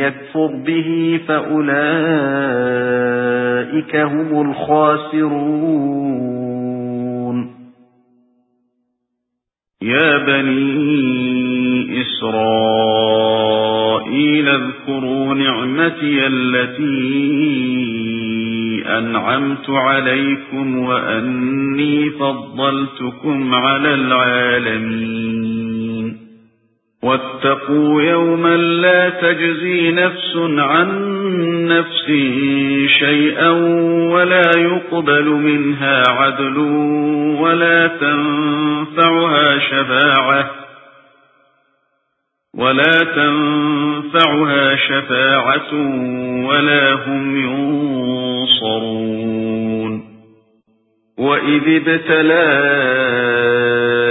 يَكْفُرْ بِهِ فَأُولَئِكَ هُمُ الْخَاسِرُونَ. يَا بَنِي إِسْرَائِيلَ اذْكُرُوا نِعْمَتِيَ الَّتِي أَنْعَمْتُ عَلَيْكُمْ وَأَنِّي فَضَّلْتُكُمْ عَلَى الْعَالَمِينَ. وَاتَّقُوا يَوْمًا لَّا تَجْزِي نَفْسٌ عَن نَّفْسٍ شَيْئًا وَلَا يُقْبَلُ مِنْهَا عَدْلٌ وَلَا تَنفَعُهَا شَفَاعَةٌ وَلَا تَنفَعُهَا شَفَاعَةٌ وَلَا هُمْ يُنصَرُونَ. وَإِذِ ابْتَلَى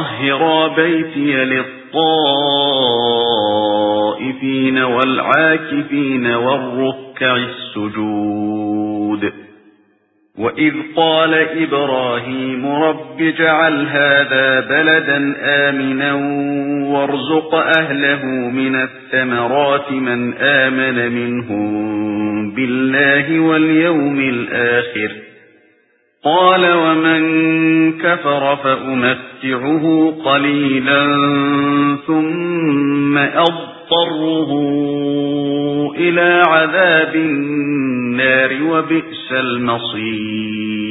طَهِّرَا بَيْتِيَ لِلطَّائِفِينَ وَالْعَاكِفِينَ وَالرُّكَّعِ السُّجُودِ. وَإِذْ قَالَ إِبْرَاهِيمُ رَبِّ اجْعَلْ هَذَا بَلَدًا آمِنًا وَارْزُقْ أَهْلَهُ مِنَ الثَّمَرَاتِ مَنْ آمَنَ مِنْهُمْ بِاللَّهِ وَالْيَوْمِ الْآخِرِ. قَالَ وَمَنْ كَفَرَ فَأُمَتِّعُهُ قَلِيلًا ثُمَّ أَضْطَرُّهُ إِلَى عَذَابِ النَّارِ وَبِئْسَ الْمَصِيرُ.